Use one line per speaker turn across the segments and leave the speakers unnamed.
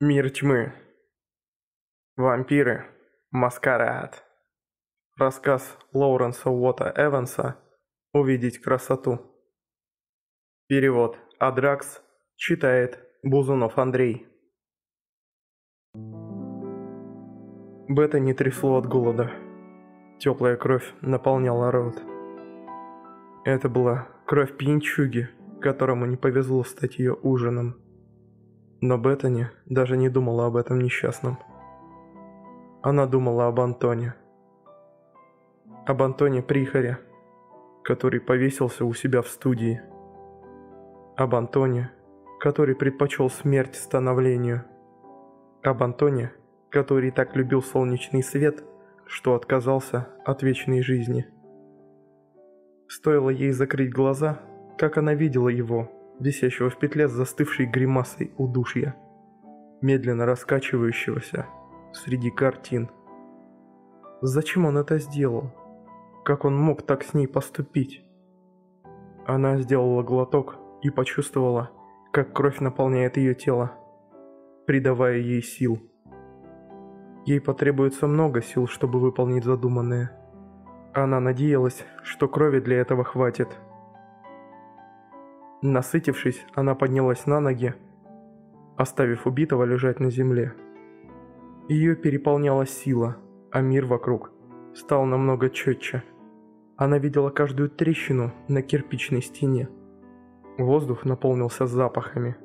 Мир тьмы. Вампиры. Маскарад. Рассказ Лоуренса Уотта Эванса «Увидеть красоту». Перевод Адракс читает Бузунов Андрей. Бета не трясло от голода. Теплая кровь наполняла рот. Это была кровь пьянчуги, которому не повезло стать ее ужином. Но Беттани даже не думала об этом несчастном. Она думала об Антоне. Об Антоне Прихаре, который повесился у себя в студии. Об Антоне, который предпочел смерть становлению. Об Антоне, который так любил солнечный свет, что отказался от вечной жизни. Стоило ей закрыть глаза, как она видела его – висящего в петле с застывшей гримасой удушья, медленно раскачивающегося среди картин. Зачем он это сделал? Как он мог так с ней поступить? Она сделала глоток и почувствовала, как кровь наполняет ее тело, придавая ей сил. Ей потребуется много сил, чтобы выполнить задуманное. Она надеялась, что крови для этого хватит – Насытившись, она поднялась на ноги, оставив убитого лежать на земле. Ее переполняла сила, а мир вокруг стал намного четче. Она видела каждую трещину на кирпичной стене. Воздух наполнился запахами.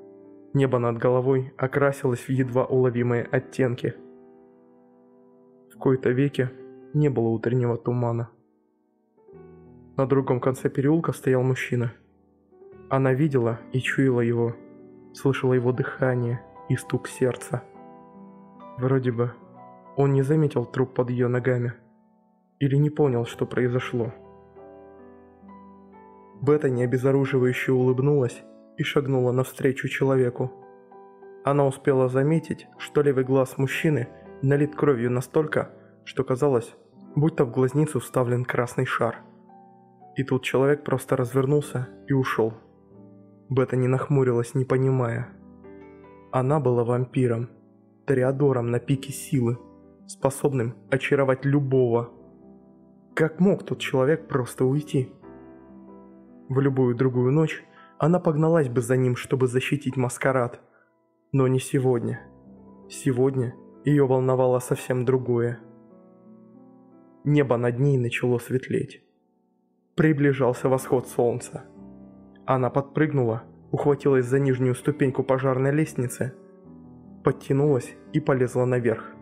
Небо над головой окрасилось в едва уловимые оттенки. В кои-то веке не было утреннего тумана. На другом конце переулка стоял мужчина – она видела и чуяла его, слышала его дыхание и стук сердца. Вроде бы он не заметил труп под ее ногами или не понял, что произошло. Бета необезоруживающе улыбнулась и шагнула навстречу человеку. Она успела заметить, что левый глаз мужчины налит кровью настолько, что казалось, будто в глазницу вставлен красный шар. И тут человек просто развернулся и ушел. Бета не нахмурилась, не понимая. Она была вампиром, Тореадором на пике силы, способным очаровать любого. Как мог тот человек просто уйти? В любую другую ночь она погналась бы за ним, чтобы защитить маскарад. Но не сегодня. Сегодня ее волновало совсем другое. Небо над ней начало светлеть. Приближался восход солнца. Она подпрыгнула, ухватилась за нижнюю ступеньку пожарной лестницы, подтянулась и полезла наверх.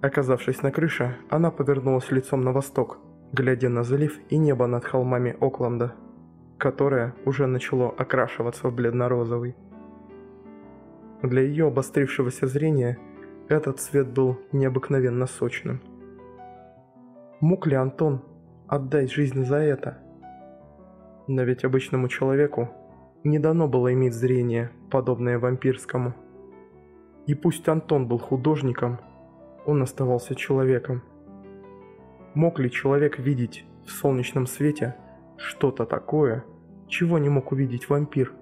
Оказавшись на крыше, она повернулась лицом на восток, глядя на залив и небо над холмами Окленда, которое уже начало окрашиваться в бледно-розовый. Для ее обострившегося зрения этот цвет был необыкновенно сочным. Мог ли Антон отдать жизнь за это? Но ведь обычному человеку не дано было иметь зрение, подобное вампирскому. И пусть Антон был художником, он оставался человеком. Мог ли человек видеть в солнечном свете что-то такое, чего не мог увидеть вампир?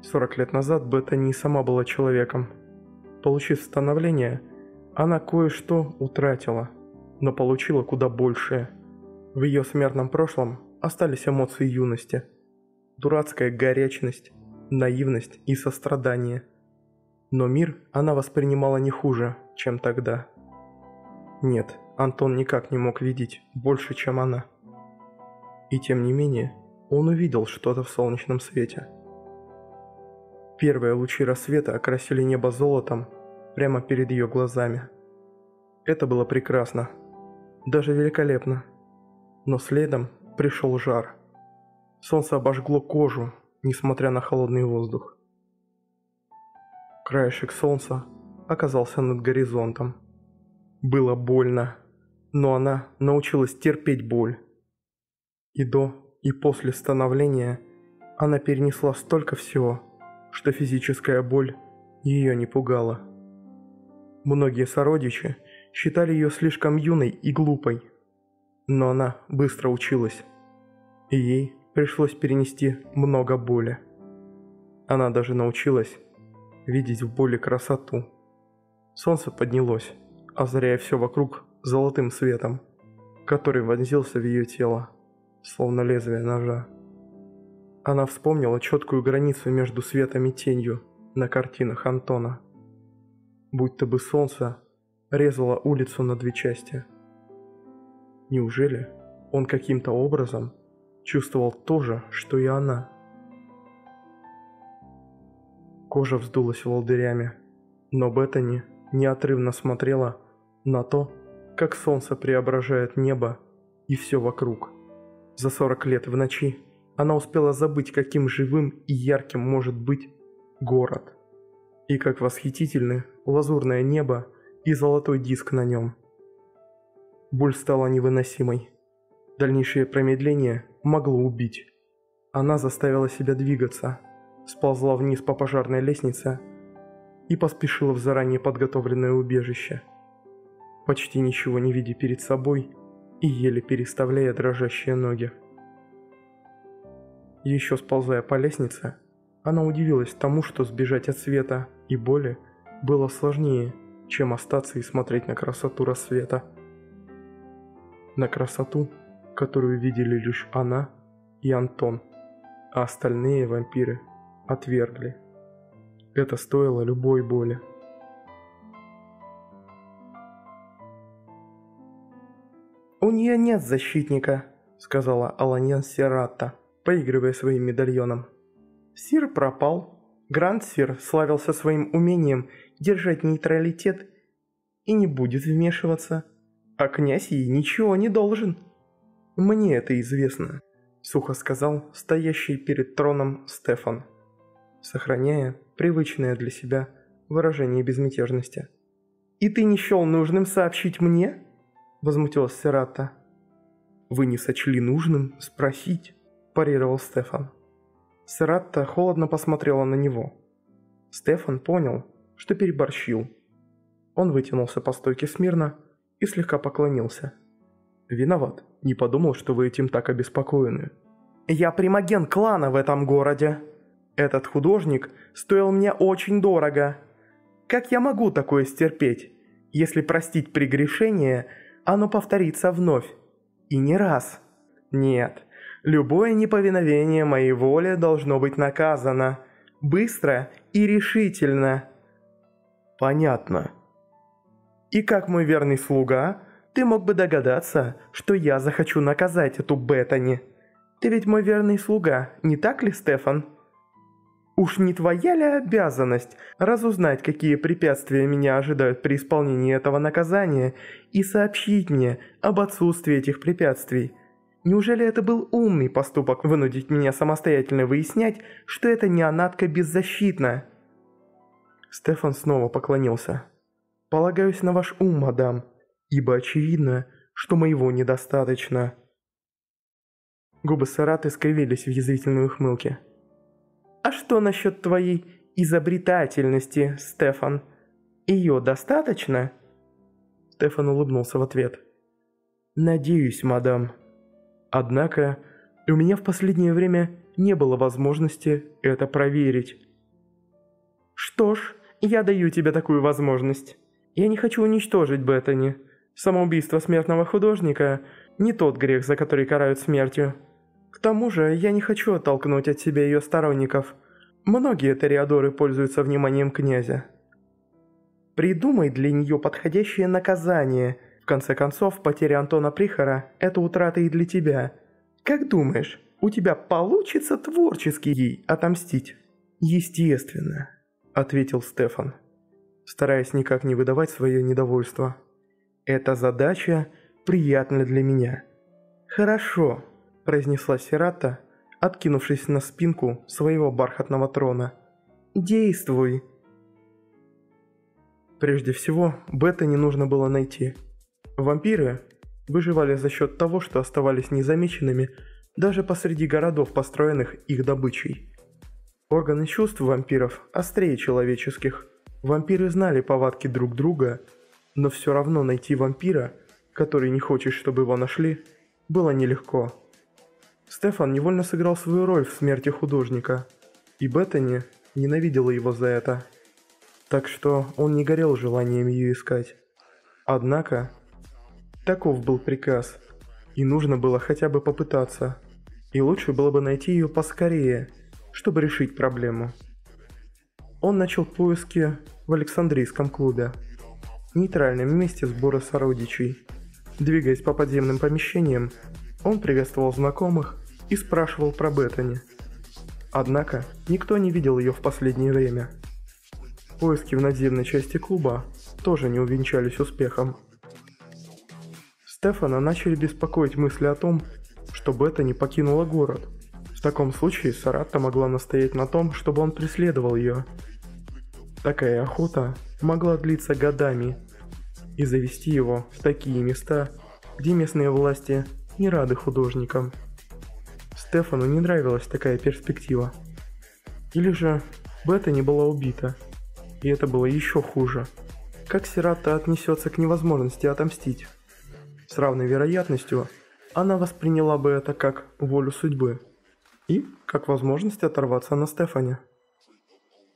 40 лет назад Беттани сама была человеком. Получив становление, она кое-что утратила, но получила куда большее. В ее смертном прошлом остались эмоции юности. Дурацкая горячность, наивность и сострадание. Но мир она воспринимала не хуже, чем тогда. Нет, Антон никак не мог видеть больше, чем она. И тем не менее, он увидел что-то в солнечном свете. Первые лучи рассвета окрасили небо золотом прямо перед ее глазами. Это было прекрасно, даже великолепно. Но следом пришел жар. Солнце обожгло кожу, несмотря на холодный воздух. Краешек солнца оказался над горизонтом. Было больно, но она научилась терпеть боль. И до, и после становления она перенесла столько всего, что физическая боль ее не пугала. Многие сородичи считали ее слишком юной и глупой, но она быстро училась, и ей пришлось перенести много боли. Она даже научилась видеть в боли красоту. Солнце поднялось, озаряя все вокруг золотым светом, который вонзился в ее тело, словно лезвие ножа. Она вспомнила четкую границу между светом и тенью на картинах Антона. Будь-то бы солнце резало улицу на две части. Неужели он каким-то образом чувствовал то же, что и она? Кожа вздулась волдырями, но Беттани неотрывно смотрела на то, как солнце преображает небо и все вокруг. За 40 лет в ночи она успела забыть, каким живым и ярким может быть город. И как восхитительны лазурное небо и золотой диск на нем. Боль стала невыносимой. Дальнейшее промедление могло убить. Она заставила себя двигаться, сползла вниз по пожарной лестнице и поспешила в заранее подготовленное убежище. Почти ничего не видя перед собой и еле переставляя дрожащие ноги. Еще сползая по лестнице, она удивилась тому, что сбежать от света и боли было сложнее, чем остаться и смотреть на красоту рассвета. На красоту, которую видели лишь она и Антон, а остальные вампиры отвергли. Это стоило любой боли.
«У нее нет защитника», — сказала Аланьян Серата поигрывая своим медальоном. Сир пропал. Гранд Сир славился своим умением держать нейтралитет и не будет вмешиваться. А князь ей ничего не должен.
«Мне это известно», – сухо сказал стоящий перед троном Стефан, сохраняя привычное для себя выражение безмятежности.
«И ты не счел нужным сообщить мне?» – возмутилась Серата.
«Вы не сочли нужным спросить?» парировал Стефан. Сиратта холодно посмотрела на него. Стефан понял, что переборщил. Он вытянулся по стойке смирно и слегка поклонился. «Виноват, не подумал, что вы этим так обеспокоены».
«Я примаген клана в этом городе. Этот художник стоил мне очень дорого. Как я могу такое стерпеть? Если простить прегрешение, оно повторится вновь. И не раз. Нет, Любое неповиновение моей воле должно быть наказано. Быстро и решительно.
Понятно.
И как мой верный слуга, ты мог бы догадаться, что я захочу наказать эту Беттани. Ты ведь мой верный слуга, не так ли, Стефан? Уж не твоя ли обязанность разузнать, какие препятствия меня ожидают при исполнении этого наказания, и сообщить мне об отсутствии этих препятствий? Неужели это был умный поступок вынудить меня самостоятельно выяснять, что эта неонатка беззащитна?»
Стефан снова поклонился. «Полагаюсь на ваш ум, мадам, ибо очевидно, что моего недостаточно». Губы Сараты скривились в язвительной ухмылке.
«А что насчет твоей изобретательности, Стефан? Ее достаточно?»
Стефан улыбнулся в ответ. «Надеюсь, мадам». Однако, у меня в последнее время не было возможности это проверить.
Что ж, я даю тебе такую возможность. Я не хочу уничтожить Беттани. Самоубийство смертного художника – не тот грех, за который карают смертью. К тому же, я не хочу оттолкнуть от себя ее сторонников. Многие ториадоры пользуются вниманием князя. Придумай для нее подходящее наказание – конце концов, потеря Антона Прихора – это утрата и для тебя. Как думаешь, у тебя получится творчески ей отомстить?»
«Естественно», – ответил Стефан, стараясь никак не выдавать свое недовольство. «Эта задача приятна для меня».
«Хорошо», – произнесла Сирата, откинувшись на спинку своего бархатного трона. «Действуй».
Прежде всего, Бета не нужно было найти – Вампиры выживали за счет того, что оставались незамеченными даже посреди городов, построенных их добычей. Органы чувств вампиров острее человеческих. Вампиры знали повадки друг друга, но все равно найти вампира, который не хочет, чтобы его нашли, было нелегко. Стефан невольно сыграл свою роль в смерти художника, и Беттани ненавидела его за это. так что он не горел желанием ее искать. Однако, таков был приказ, и нужно было хотя бы попытаться, и лучше было бы найти ее поскорее, чтобы решить проблему. Он начал поиски в Александрийском клубе, нейтральном месте сбора сородичей. Двигаясь по подземным помещениям, он приветствовал знакомых и спрашивал про Беттани. Однако, никто не видел ее в последнее время. Поиски в надземной части клуба тоже не увенчались успехом. Стефана начали беспокоить мысли о том, что Беттани покинула город. В таком случае Саратта могла настоять на том, чтобы он преследовал ее. Такая охота могла длиться годами и завести его в такие места, где местные власти не рады художникам. Стефану не нравилась такая перспектива. Или же Бета не была убита, и это было еще хуже. Как Сирата отнесется к невозможности отомстить? С равной вероятностью она восприняла бы это как волю судьбы и как возможность оторваться на Стефане.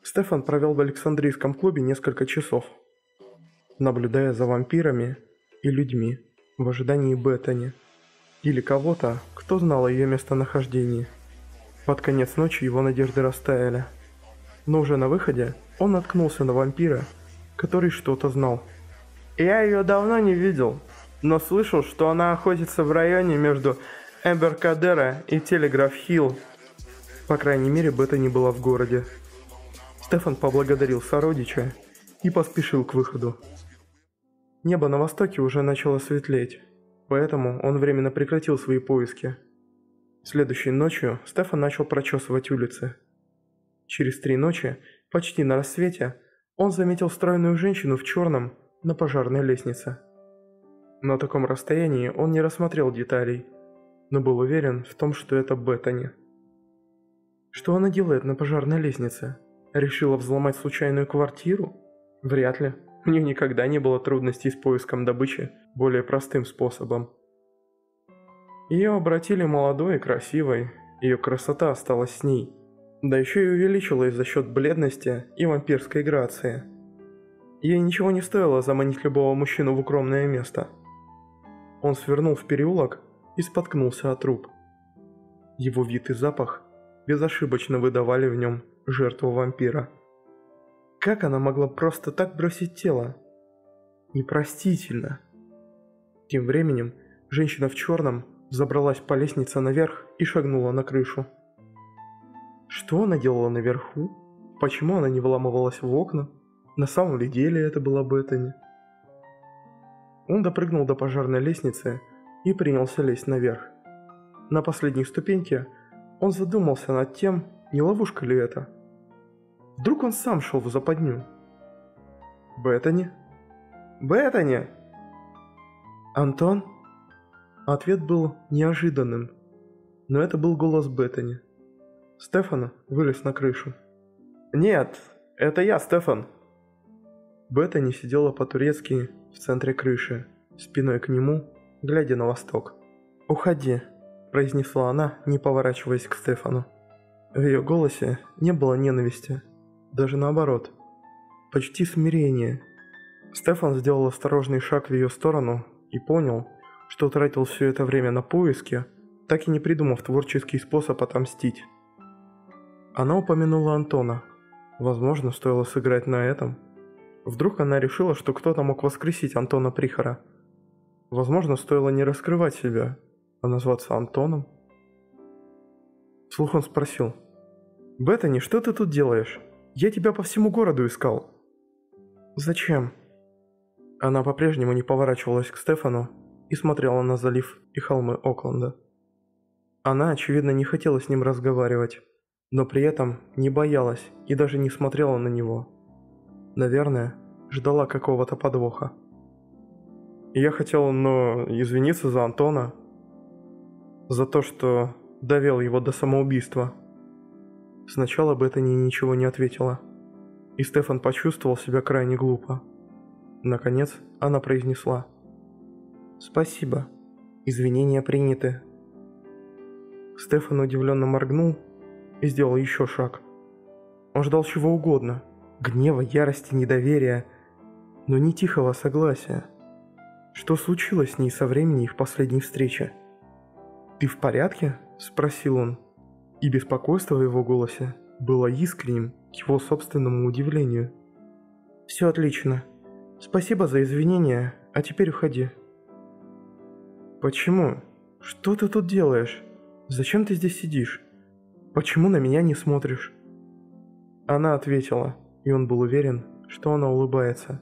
Стефан провел в Александрийском клубе несколько часов, наблюдая за вампирами и людьми в ожидании Беттани или кого-то, кто знал о ее местонахождении. Под конец ночи его надежды растаяли. Но уже на выходе он наткнулся на вампира, который что-то знал. «Я ее давно не видел, но слышал, что она охотится в районе между Эмберкадера и Телеграф-Хилл. По крайней мере, Беттани была в городе. Стефан поблагодарил сородича и поспешил к выходу. Небо на востоке уже начало светлеть, поэтому он временно прекратил свои поиски. Следующей ночью Стефан начал прочесывать улицы. Через три ночи, почти на рассвете, он заметил стройную женщину в черном на пожарной лестнице. На таком расстоянии он не рассмотрел деталей, но был уверен в том, что это Беттани. Что она делает на пожарной лестнице? Решила взломать случайную квартиру? Вряд ли. У нее никогда не было трудностей с поиском добычи более простым способом. Ее обратили молодой и красивой, ее красота осталась с ней. Да еще и увеличилась за счет бледности и вампирской грации. Ей ничего не стоило заманить любого мужчину в укромное место. Он свернул в переулок и споткнулся о труп. Его вид и запах безошибочно выдавали в нем жертву вампира. Как она могла просто так бросить тело? Непростительно. Тем временем женщина в черном забралась по лестнице наверх и шагнула на крышу. Что она делала наверху? Почему она не выламывалась в окна? На самом ли деле это была Беттани? Он допрыгнул до пожарной лестницы и принялся лезть наверх. На последней ступеньке он задумался над тем, не ловушка ли это? Вдруг он сам шел в западню? Беттани? Беттани! Антон? Ответ был неожиданным, но это был голос Беттани. Стефана вылез на крышу. «Нет, это я, Стефан!» Беттани сидела по-турецки в центре крыши, спиной к нему, глядя на восток. «Уходи», – произнесла она, не поворачиваясь к Стефану. В ее голосе не было ненависти, даже наоборот. Почти смирение. Стефан сделал осторожный шаг в ее сторону и понял, что тратил все это время на поиски, так и не придумав творческий способ отомстить. Она упомянула Антона. Возможно, стоило сыграть на этом. Вдруг она решила, что кто-то мог воскресить Антона Прихора. Возможно, стоило не раскрывать себя, а назваться Антоном. Вслух он спросил. «Беттани, что ты тут делаешь? Я тебя по всему городу искал». «Зачем?» Она по-прежнему не поворачивалась к Стефану и смотрела на залив и холмы Окленда. Она, очевидно, не хотела с ним разговаривать, но при этом не боялась и даже не смотрела на него. Наверное, ждала какого-то подвоха. Я хотел, но извиниться за Антона, за то, что довел его до самоубийства. Сначала Беттани ничего не ответила, и Стефан почувствовал себя крайне глупо. Наконец, она произнесла. «Спасибо. Извинения приняты». Стефан удивленно моргнул и сделал еще шаг. Он ждал чего угодно, Гнева, ярости, недоверия, но не тихого согласия. Что случилось с ней со времени их последней встречи? «Ты в порядке?» – спросил он. И беспокойство в его голосе было искренним к его собственному удивлению. «Все отлично. Спасибо за извинения, а теперь уходи». «Почему? Что ты тут делаешь? Зачем ты здесь сидишь? Почему на меня не смотришь?» Она ответила, и он был уверен, что она улыбается.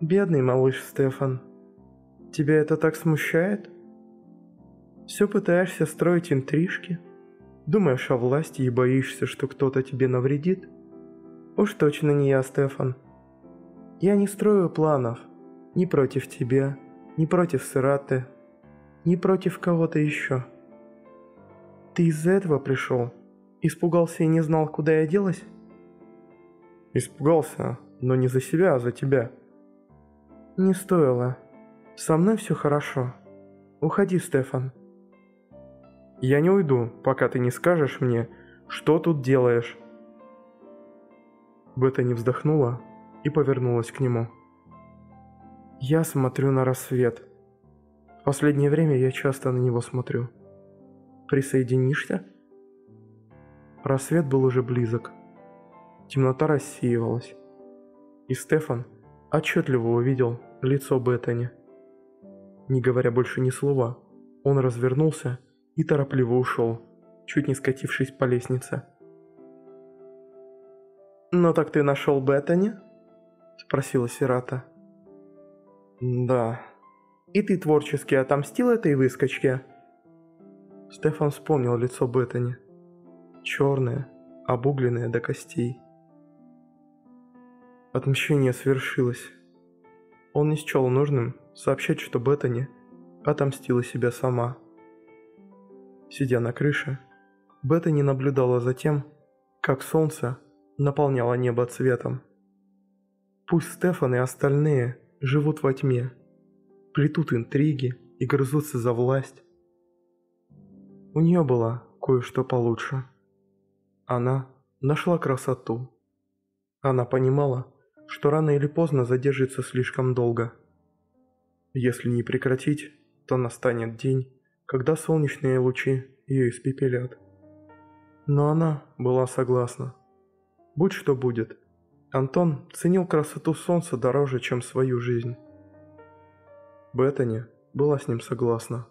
«Бедный малыш Стефан, тебя это так смущает? Все пытаешься строить интрижки? Думаешь о власти и боишься, что кто-то тебе навредит? Уж точно не я, Стефан. Я не строю планов ни против тебя, ни против Сираты, ни против кого-то еще. Ты из-за этого пришел? Испугался и не знал, куда я делась?» «Испугался, но не за себя, а за тебя». «Не стоило. Со мной все хорошо. Уходи, Стефан». «Я не уйду, пока ты не скажешь мне, что тут делаешь». Бета не вздохнула и повернулась к нему. «Я смотрю на рассвет. В последнее время я часто на него смотрю. Присоединишься?» Рассвет был уже близок. Темнота рассеивалась. И Стефан отчетливо увидел лицо Беттани. Не говоря больше ни слова, он развернулся и торопливо ушел, чуть не скатившись по лестнице. «Ну так ты нашел Беттани?» – спросила Сирата. «Да». «И ты творчески отомстил этой выскочке?» Стефан вспомнил лицо Беттани. Черное, обугленное до костей. Отмщение свершилось. Он не счел нужным сообщать, что Беттани отомстила себя сама. Сидя на крыше, Беттани наблюдала за тем, как солнце наполняло небо цветом. Пусть Стефан и остальные живут во тьме, плетут интриги и грызутся за власть. У нее было кое-что получше. Она нашла красоту. Она понимала, что рано или поздно задержится слишком долго. Если не прекратить, то настанет день, когда солнечные лучи ее испепелят. Но она была согласна. Будь что будет, Антон ценил красоту солнца дороже, чем свою жизнь. Беттани была с ним согласна.